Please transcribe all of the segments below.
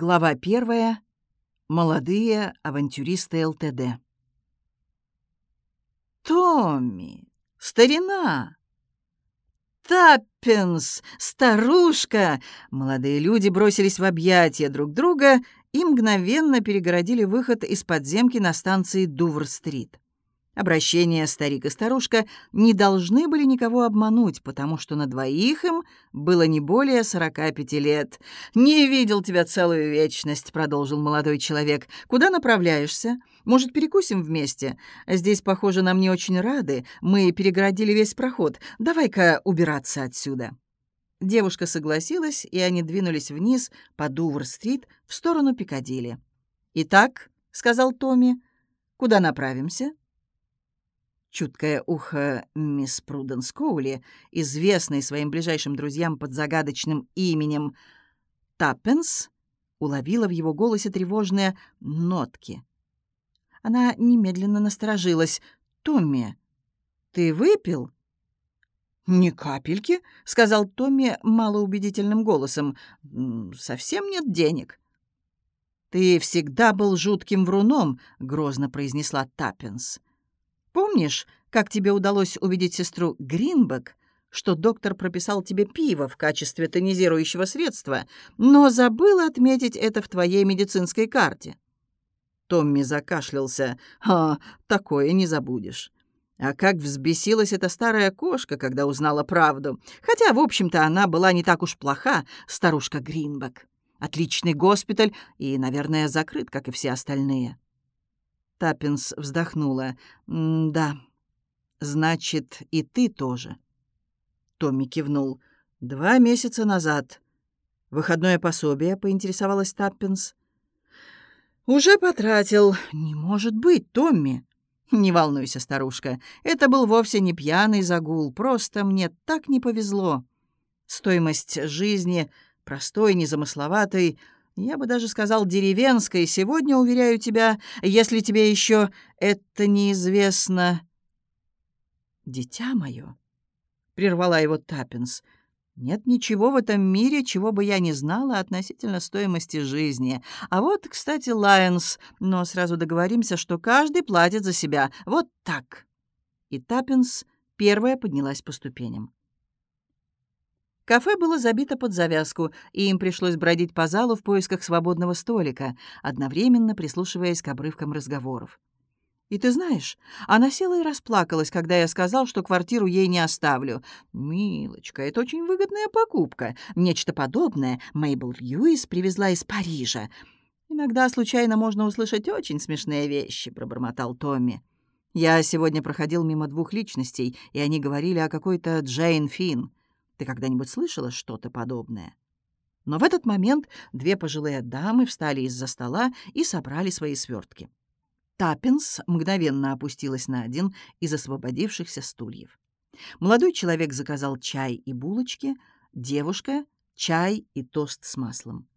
Глава первая. Молодые авантюристы ЛТД. «Томми! Старина! Таппинс! Старушка!» Молодые люди бросились в объятия друг друга и мгновенно перегородили выход из подземки на станции Дувр-стрит. Обращения старик и старушка не должны были никого обмануть, потому что на двоих им было не более 45 лет. «Не видел тебя целую вечность», — продолжил молодой человек. «Куда направляешься? Может, перекусим вместе? Здесь, похоже, нам не очень рады. Мы перегородили весь проход. Давай-ка убираться отсюда». Девушка согласилась, и они двинулись вниз по Дувр-стрит в сторону Пикадилли. «Итак», — сказал Томми, — «куда направимся?» Чуткое ухо мисс Пруденс Коули, известной своим ближайшим друзьям под загадочным именем Таппенс, уловила в его голосе тревожные нотки. Она немедленно насторожилась. «Томми, ты выпил?» «Ни капельки», — сказал Томми малоубедительным голосом. «Совсем нет денег». «Ты всегда был жутким вруном», — грозно произнесла Таппенс. Помнишь, как тебе удалось убедить сестру Гринбек, что доктор прописал тебе пиво в качестве тонизирующего средства, но забыл отметить это в твоей медицинской карте?» Томми закашлялся. «А, такое не забудешь». А как взбесилась эта старая кошка, когда узнала правду. Хотя, в общем-то, она была не так уж плоха, старушка Гринбек. Отличный госпиталь и, наверное, закрыт, как и все остальные. Таппенс вздохнула. «Да, значит, и ты тоже». Томми кивнул. «Два месяца назад. Выходное пособие?» — поинтересовалась Таппенс. «Уже потратил. Не может быть, Томми!» «Не волнуйся, старушка. Это был вовсе не пьяный загул. Просто мне так не повезло. Стоимость жизни, простой, незамысловатой, я бы даже сказал деревенской. Сегодня, уверяю тебя, если тебе еще это неизвестно... «Дитя мое», — прервала его Таппенс, — «нет ничего в этом мире, чего бы я не знала относительно стоимости жизни. А вот, кстати, Лайонс, но сразу договоримся, что каждый платит за себя. Вот так». И Таппенс первая поднялась по ступеням. Кафе было забито под завязку, и им пришлось бродить по залу в поисках свободного столика, одновременно прислушиваясь к обрывкам разговоров. «И ты знаешь, она села и расплакалась, когда я сказал, что квартиру ей не оставлю. Милочка, это очень выгодная покупка. Нечто подобное Мейбл Льюис привезла из Парижа. Иногда случайно можно услышать очень смешные вещи», — пробормотал Томми. «Я сегодня проходил мимо двух личностей, и они говорили о какой-то Джейн Финн. Ты когда-нибудь слышала что-то подобное?» Но в этот момент две пожилые дамы встали из-за стола и собрали свои свертки. Таппинс мгновенно опустилась на один из освободившихся стульев. Молодой человек заказал чай и булочки, девушка — чай и тост с маслом.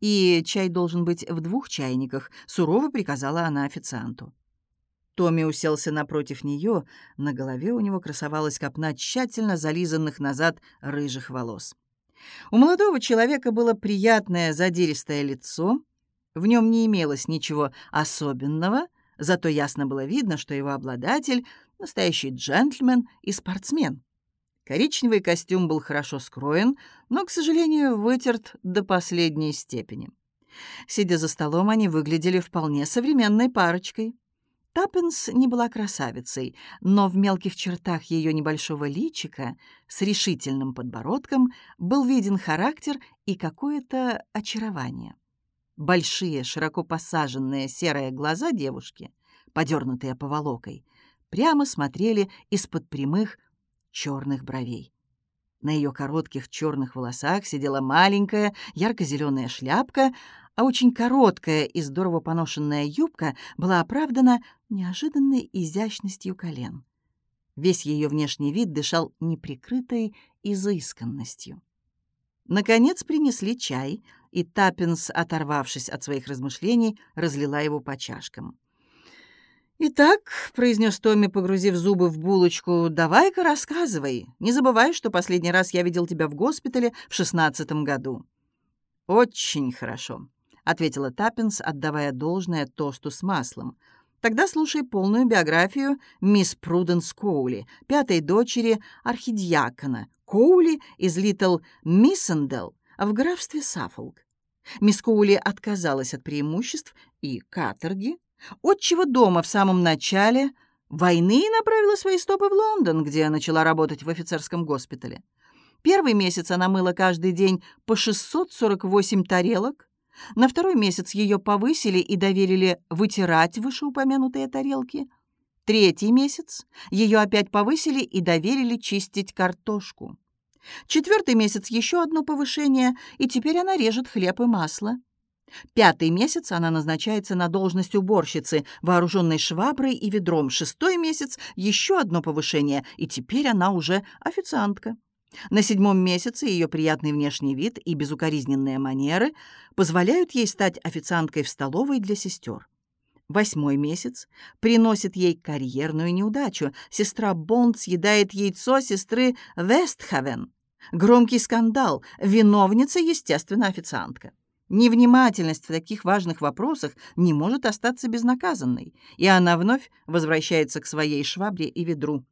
«И чай должен быть в двух чайниках», — сурово приказала она официанту. Томми уселся напротив нее, на голове у него красовалась копна тщательно зализанных назад рыжих волос. У молодого человека было приятное задиристое лицо, в нем не имелось ничего особенного, зато ясно было видно, что его обладатель — настоящий джентльмен и спортсмен. Коричневый костюм был хорошо скроен, но, к сожалению, вытерт до последней степени. Сидя за столом, они выглядели вполне современной парочкой. Таппенс не была красавицей, но в мелких чертах ее небольшого личика с решительным подбородком был виден характер и какое-то очарование. Большие, широко посаженные серые глаза девушки, подернутые поволокой, прямо смотрели из-под прямых черных бровей. На ее коротких черных волосах сидела маленькая ярко-зеленая шляпка, а очень короткая и здорово поношенная юбка была оправдана неожиданной изящностью колен. Весь ее внешний вид дышал неприкрытой изысканностью. Наконец принесли чай, и Таппинс, оторвавшись от своих размышлений, разлила его по чашкам. «Итак», — произнес Томми, погрузив зубы в булочку, — «давай-ка рассказывай. Не забывай, что последний раз я видел тебя в госпитале в шестнадцатом году». «Очень хорошо. ответила Таппинс, отдавая должное тосту с маслом. Тогда слушай полную биографию мисс Пруденс Коули, пятой дочери архидиакона Коули из Литл Миссендел в графстве Саффолк. Мисс Коули отказалась от преимуществ и каторги, отчего дома в самом начале войны направила свои стопы в Лондон, где начала работать в офицерском госпитале. Первый месяц она мыла каждый день по 648 тарелок, на второй месяц ее повысили и доверили вытирать вышеупомянутые тарелки. Третий месяц ее опять повысили и доверили чистить картошку. Четвертый месяц еще одно повышение, и теперь она режет хлеб и масло. Пятый месяц она назначается на должность уборщицы, вооруженной шваброй и ведром. Шестой месяц еще одно повышение, и теперь она уже официантка. На седьмом месяце ее приятный внешний вид и безукоризненные манеры позволяют ей стать официанткой в столовой для сестер. Восьмой месяц приносит ей карьерную неудачу. Сестра Бонд съедает яйцо сестры Вестхавен. Громкий скандал. Виновница, естественно, официантка. Невнимательность в таких важных вопросах не может остаться безнаказанной, и она вновь возвращается к своей швабре и ведру.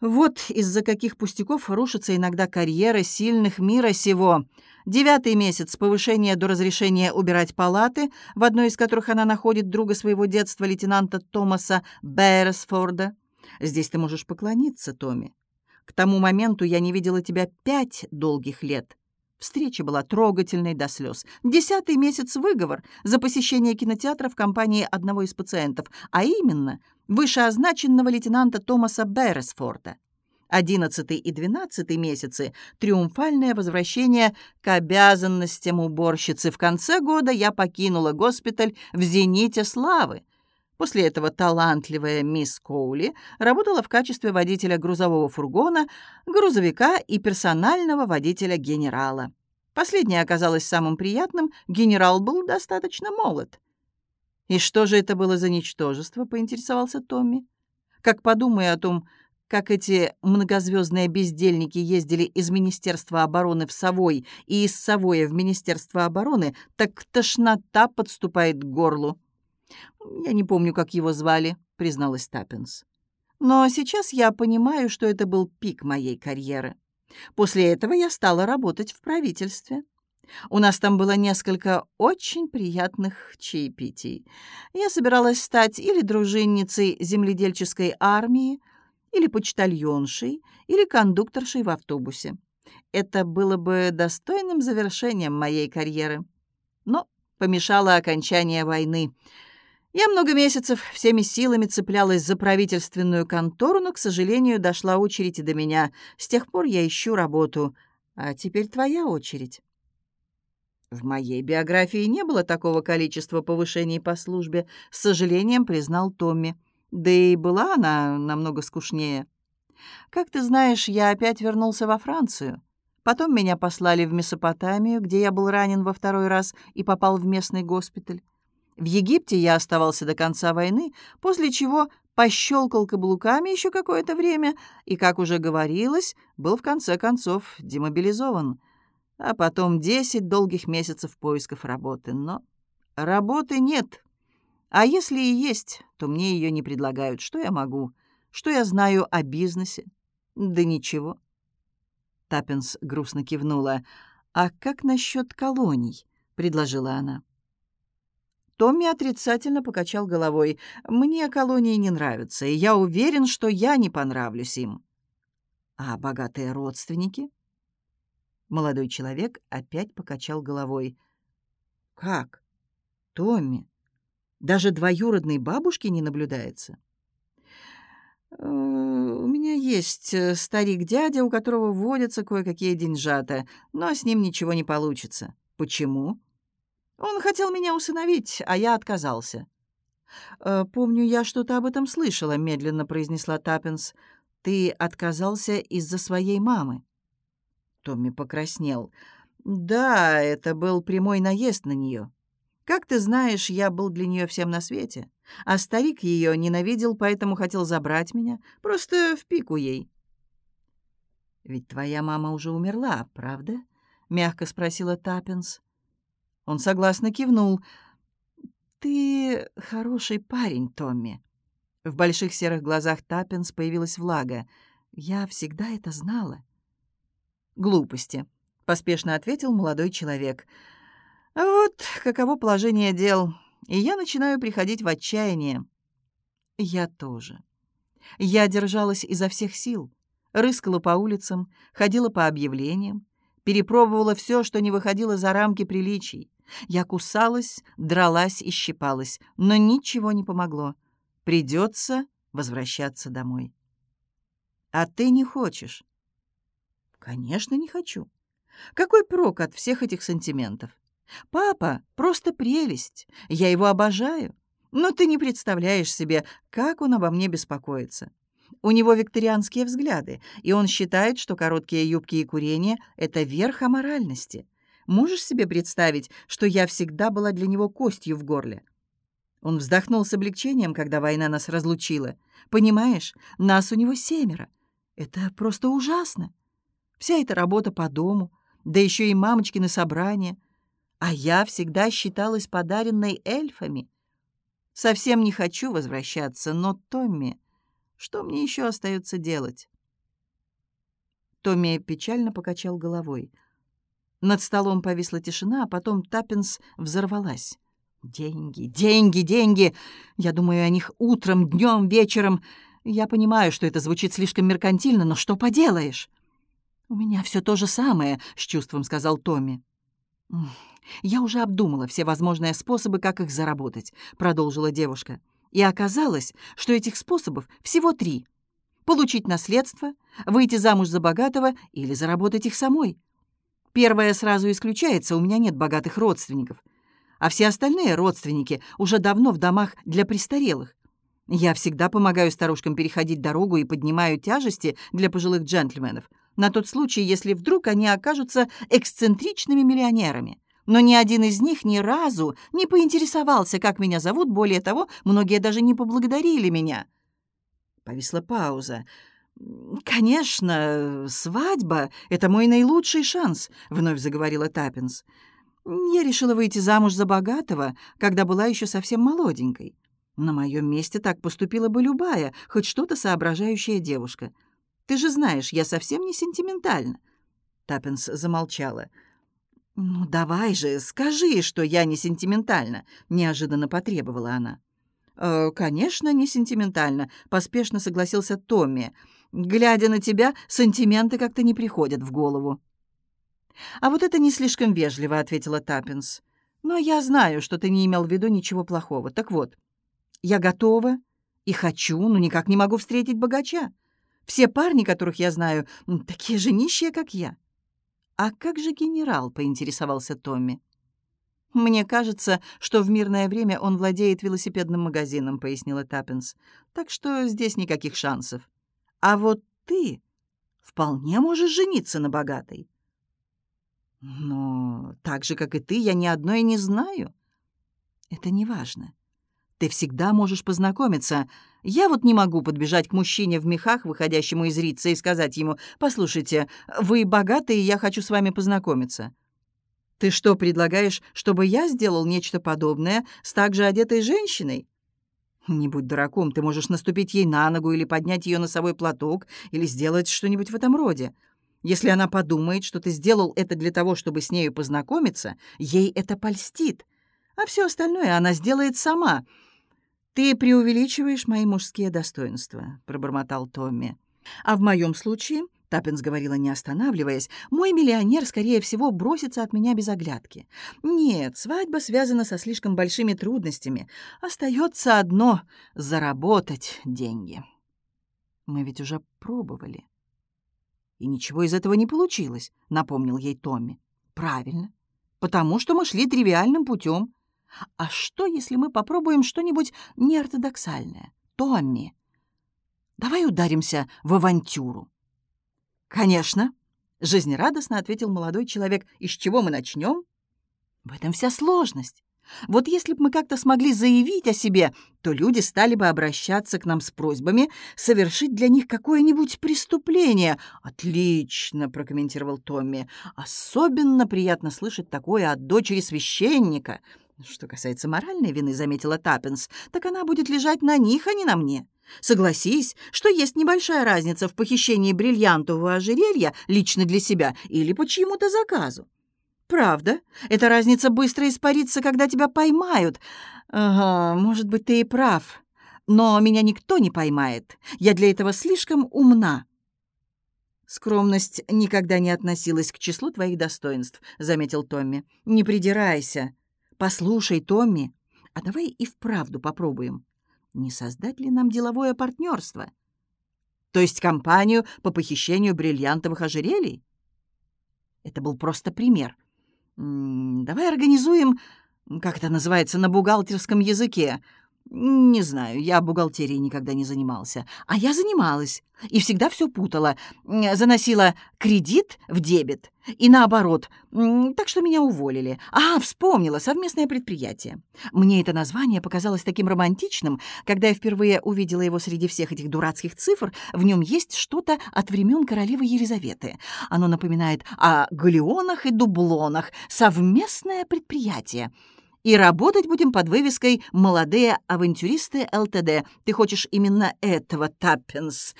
Вот из-за каких пустяков рушится иногда карьера сильных мира сего. Девятый месяц повышения до разрешения убирать палаты, в одной из которых она находит друга своего детства, лейтенанта Томаса Берресфорда. Здесь ты можешь поклониться, Томми. К тому моменту я не видела тебя пять долгих лет. Встреча была трогательной до слез. Десятый месяц выговор за посещение кинотеатра в компании одного из пациентов, а именно вышеозначенного лейтенанта Томаса Берресфорда. Одиннадцатый и двенадцатый месяцы — триумфальное возвращение к обязанностям уборщицы. В конце года я покинула госпиталь в «Зените славы». После этого талантливая мисс Коули работала в качестве водителя грузового фургона, грузовика и персонального водителя-генерала. Последнее оказалось самым приятным, генерал был достаточно молод. «И что же это было за ничтожество?» — поинтересовался Томми. «Как подумай о том, как эти многозвездные бездельники ездили из Министерства обороны в Совой и из Совоя в Министерство обороны, так тошнота подступает к горлу». «Я не помню, как его звали», — призналась Таппинс. «Но сейчас я понимаю, что это был пик моей карьеры. После этого я стала работать в правительстве». У нас там было несколько очень приятных чаепитий. Я собиралась стать или дружинницей земледельческой армии, или почтальоншей, или кондукторшей в автобусе. Это было бы достойным завершением моей карьеры. Но помешало окончание войны. Я много месяцев всеми силами цеплялась за правительственную контору, но, к сожалению, дошла очередь и до меня. С тех пор я ищу работу. А теперь твоя очередь. В моей биографии не было такого количества повышений по службе, с сожалением признал Томми. Да и была она намного скучнее. Как ты знаешь, я опять вернулся во Францию. Потом меня послали в Месопотамию, где я был ранен во второй раз и попал в местный госпиталь. В Египте я оставался до конца войны, после чего пощелкал каблуками еще какое-то время и, как уже говорилось, был в конце концов демобилизован — а потом десять долгих месяцев поисков работы. Но работы нет. А если и есть, то мне ее не предлагают. Что я могу? Что я знаю о бизнесе? Да ничего. Таппинс грустно кивнула. «А как насчет колоний?» — предложила она. Томми отрицательно покачал головой. «Мне колонии не нравятся, и я уверен, что я не понравлюсь им». «А богатые родственники?» Молодой человек опять покачал головой. «Как? Томми? Даже двоюродной бабушки не наблюдается?» «Э, «У меня есть э, старик-дядя, у которого водятся кое-какие деньжата, но с ним ничего не получится. Почему?» «Он хотел меня усыновить, а я отказался». «Э, «Помню, я что-то об этом слышала», — медленно произнесла Таппинс. «Ты отказался из-за своей мамы». Томми покраснел. «Да, это был прямой наезд на нее. Как ты знаешь, я был для нее всем на свете. А старик ее ненавидел, поэтому хотел забрать меня. Просто в пику ей». «Ведь твоя мама уже умерла, правда?» — мягко спросила Таппинс. Он согласно кивнул. «Ты хороший парень, Томми». В больших серых глазах Таппинс появилась влага. «Я всегда это знала». «Глупости», — поспешно ответил молодой человек. «Вот каково положение дел, и я начинаю приходить в отчаяние». «Я тоже». Я держалась изо всех сил, рыскала по улицам, ходила по объявлениям, перепробовала все, что не выходило за рамки приличий. Я кусалась, дралась и щипалась, но ничего не помогло. Придется возвращаться домой. А ты не хочешь? Конечно, не хочу. Какой прок от всех этих сантиментов? Папа просто прелесть. Я его обожаю. Но ты не представляешь себе, как он обо мне беспокоится. У него викторианские взгляды, и он считает, что короткие юбки и курение — это верх аморальности. Можешь себе представить, что я всегда была для него костью в горле? Он вздохнул с облегчением, когда война нас разлучила. Понимаешь, нас у него семеро. Это просто ужасно. Вся эта работа по дому, да еще и мамочкины собрания. А я всегда считалась подаренной эльфами. Совсем не хочу возвращаться, но Томми... Что мне еще остается делать?» Томми печально покачал головой. Над столом повисла тишина, а потом Таппинс взорвалась. «Деньги, деньги, деньги! Я думаю о них утром, днем, вечером. Я понимаю, что это звучит слишком меркантильно, но что поделаешь?» «У меня все то же самое», — с чувством сказал Томми. «Я уже обдумала все возможные способы, как их заработать», — продолжила девушка. «И оказалось, что этих способов всего три. Получить наследство, выйти замуж за богатого или заработать их самой. Первое сразу исключается, у меня нет богатых родственников. А все остальные родственники уже давно в домах для престарелых. Я всегда помогаю старушкам переходить дорогу и поднимаю тяжести для пожилых джентльменов, на тот случай, если вдруг они окажутся эксцентричными миллионерами но ни один из них ни разу не поинтересовался, как меня зовут. Более того, многие даже не поблагодарили меня. Повисла пауза. «Конечно, свадьба — это мой наилучший шанс», — вновь заговорила Таппинс. «Я решила выйти замуж за богатого, когда была еще совсем молоденькой. На моем месте так поступила бы любая, хоть что-то соображающая девушка. Ты же знаешь, я совсем не сентиментальна». Таппенс замолчала. «Ну, давай же, скажи, что я не сентиментальна», — неожиданно потребовала она. «Э, «Конечно, не сентиментальна», — поспешно согласился Томми. «Глядя на тебя, сантименты как-то не приходят в голову». «А вот это не слишком вежливо», — ответила Таппенс. «Но я знаю, что ты не имел в виду ничего плохого. Так вот, я готова и хочу, но никак не могу встретить богача. Все парни, которых я знаю, такие же нищие, как я». «А как же генерал?» — поинтересовался Томми. «Мне кажется, что в мирное время он владеет велосипедным магазином», — пояснила Таппинс. «Так что здесь никаких шансов. А вот ты вполне можешь жениться на богатой». «Но так же, как и ты, я ни одной не знаю». «Это не важно. Ты всегда можешь познакомиться. Я вот не могу подбежать к мужчине в мехах, выходящему из рица, и сказать ему, «Послушайте, вы богатый, и я хочу с вами познакомиться». Ты что, предлагаешь, чтобы я сделал нечто подобное с так же одетой женщиной? Не будь дураком, ты можешь наступить ей на ногу или поднять ее носовой платок, или сделать что-нибудь в этом роде. Если она подумает, что ты сделал это для того, чтобы с нею познакомиться, ей это польстит. А все остальное она сделает сама — «Ты преувеличиваешь мои мужские достоинства», — пробормотал Томми. «А в моем случае, — Таппинс говорила, не останавливаясь, — мой миллионер, скорее всего, бросится от меня без оглядки. Нет, свадьба связана со слишком большими трудностями. Остается одно — заработать деньги». «Мы ведь уже пробовали». «И ничего из этого не получилось», — напомнил ей Томми. «Правильно. Потому что мы шли тривиальным путем. А что, если мы попробуем что-нибудь неортодоксальное? Томми, давай ударимся в авантюру. Конечно, жизнерадостно ответил молодой человек. И с чего мы начнем? В этом вся сложность. Вот если бы мы как-то смогли заявить о себе, то люди стали бы обращаться к нам с просьбами совершить для них какое-нибудь преступление. «Отлично», — прокомментировал Томми. «Особенно приятно слышать такое от дочери священника». «Что касается моральной вины», — заметила Таппинс, «так она будет лежать на них, а не на мне. Согласись, что есть небольшая разница в похищении бриллиантового ожерелья лично для себя или по чьему-то заказу. «Правда? Эта разница быстро испарится, когда тебя поймают. Ага, может быть, ты и прав. Но меня никто не поймает. Я для этого слишком умна». «Скромность никогда не относилась к числу твоих достоинств», — заметил Томми. «Не придирайся. Послушай, Томми, а давай и вправду попробуем. Не создать ли нам деловое партнерство? То есть компанию по похищению бриллиантовых ожерелий?» Это был просто пример — Давай организуем, как это называется на бухгалтерском языке, «Не знаю, я бухгалтерией никогда не занимался. А я занималась. И всегда все путала. Заносила кредит в дебет. И наоборот. Так что меня уволили. А, вспомнила, совместное предприятие. Мне это название показалось таким романтичным. Когда я впервые увидела его среди всех этих дурацких цифр, в нем есть что-то от времен королевы Елизаветы. Оно напоминает о галеонах и дублонах. Совместное предприятие. И работать будем под вывеской «Молодые авантюристы ЛТД». Ты хочешь именно этого, Таппинс?»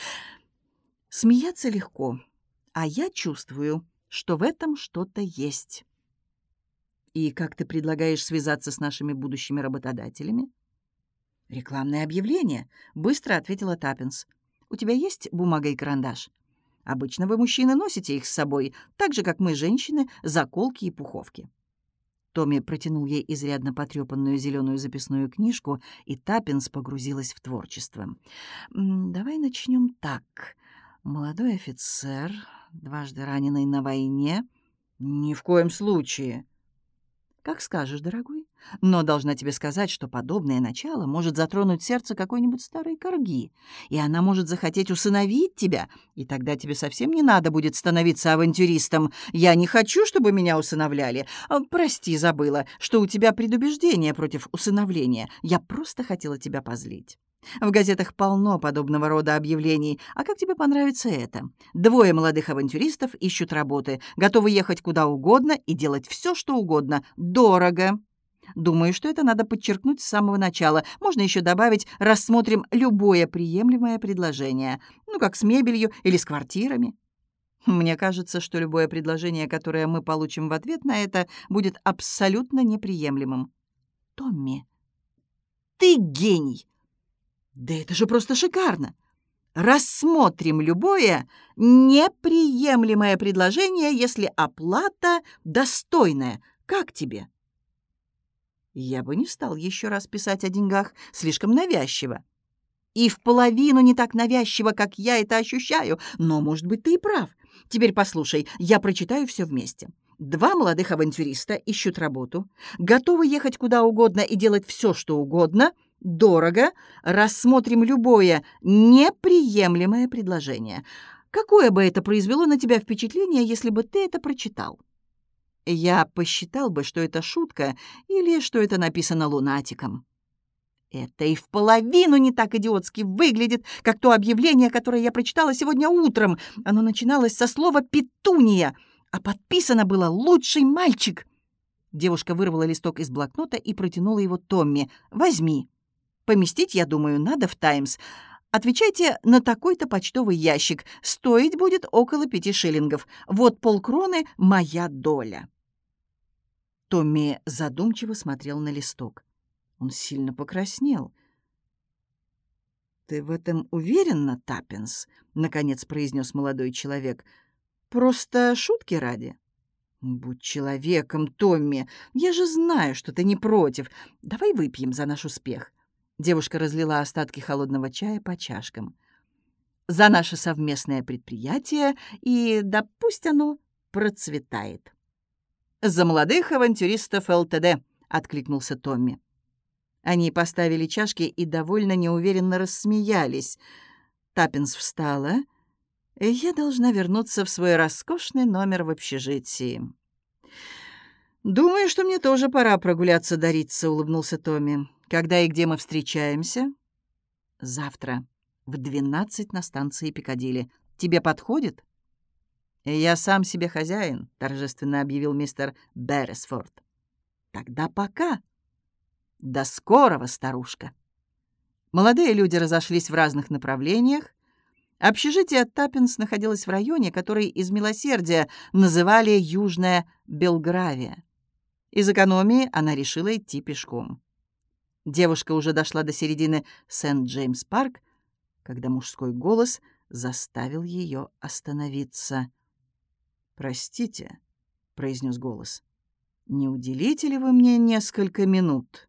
Смеяться легко, а я чувствую, что в этом что-то есть. «И как ты предлагаешь связаться с нашими будущими работодателями?» «Рекламное объявление», — быстро ответила Таппинс. «У тебя есть бумага и карандаш?» «Обычно вы, мужчины, носите их с собой, так же, как мы, женщины, заколки и пуховки». Томми протянул ей изрядно потрепанную зеленую записную книжку, и Таппинс погрузилась в творчество. «Давай начнем так. Молодой офицер, дважды раненый на войне». «Ни в коем случае». «Как скажешь, дорогой. Но должна тебе сказать, что подобное начало может затронуть сердце какой-нибудь старой корги, и она может захотеть усыновить тебя, и тогда тебе совсем не надо будет становиться авантюристом. Я не хочу, чтобы меня усыновляли. А, прости, забыла, что у тебя предубеждение против усыновления. Я просто хотела тебя позлить». В газетах полно подобного рода объявлений. А как тебе понравится это? Двое молодых авантюристов ищут работы, готовы ехать куда угодно и делать все, что угодно. Дорого. Думаю, что это надо подчеркнуть с самого начала. Можно еще добавить «рассмотрим любое приемлемое предложение». Ну, как с мебелью или с квартирами. Мне кажется, что любое предложение, которое мы получим в ответ на это, будет абсолютно неприемлемым. Томми, ты гений! Да это же просто шикарно! Рассмотрим любое неприемлемое предложение, если оплата достойная. Как тебе? Я бы не стал еще раз писать о деньгах, слишком навязчиво. И в половину не так навязчиво, как я это ощущаю, но, может быть, ты и прав. Теперь послушай, я прочитаю все вместе. Два молодых авантюриста ищут работу, готовы ехать куда угодно и делать все, что угодно — Дорого. Рассмотрим любое неприемлемое предложение. Какое бы это произвело на тебя впечатление, если бы ты это прочитал? Я посчитал бы, что это шутка или что это написано лунатиком. Это и в половину не так идиотски выглядит, как то объявление, которое я прочитала сегодня утром. Оно начиналось со слова «петуния», а подписано было «лучший мальчик». Девушка вырвала листок из блокнота и протянула его Томми. «Возьми». Поместить, я думаю, надо в «Таймс». Отвечайте на такой-то почтовый ящик. Стоить будет около пяти шиллингов. Вот полкроны — моя доля». Томми задумчиво смотрел на листок. Он сильно покраснел. «Ты в этом уверена, Таппинс?» — наконец произнес молодой человек. «Просто шутки ради?» «Будь человеком, Томми. Я же знаю, что ты не против. Давай выпьем за наш успех». Девушка разлила остатки холодного чая по чашкам. «За наше совместное предприятие, и да пусть оно процветает». «За молодых авантюристов ЛТД», — откликнулся Томми. Они поставили чашки и довольно неуверенно рассмеялись. Таппинс встала. «Я должна вернуться в свой роскошный номер в общежитии». «Думаю, что мне тоже пора прогуляться, дариться», — улыбнулся Томми. «Когда и где мы встречаемся?» «Завтра. В двенадцать на станции Пикадилли. Тебе подходит?» «Я сам себе хозяин», — торжественно объявил мистер Берресфорд. «Тогда пока». «До скорого, старушка». Молодые люди разошлись в разных направлениях. Общежитие Таппинс находилось в районе, который из милосердия называли Южная Белгравия. Из экономии она решила идти пешком. Девушка уже дошла до середины Сент-Джеймс-парк, когда мужской голос заставил ее остановиться. «Простите», — произнес голос, — «не уделите ли вы мне несколько минут?»